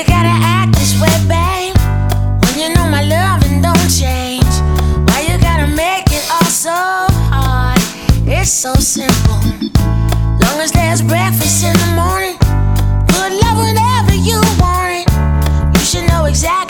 you gotta act this way, babe? When you know my don't change, why you gotta make it all so hard? It's so simple. Long as there's breakfast in the morning, good love whenever you want it. You should know exactly.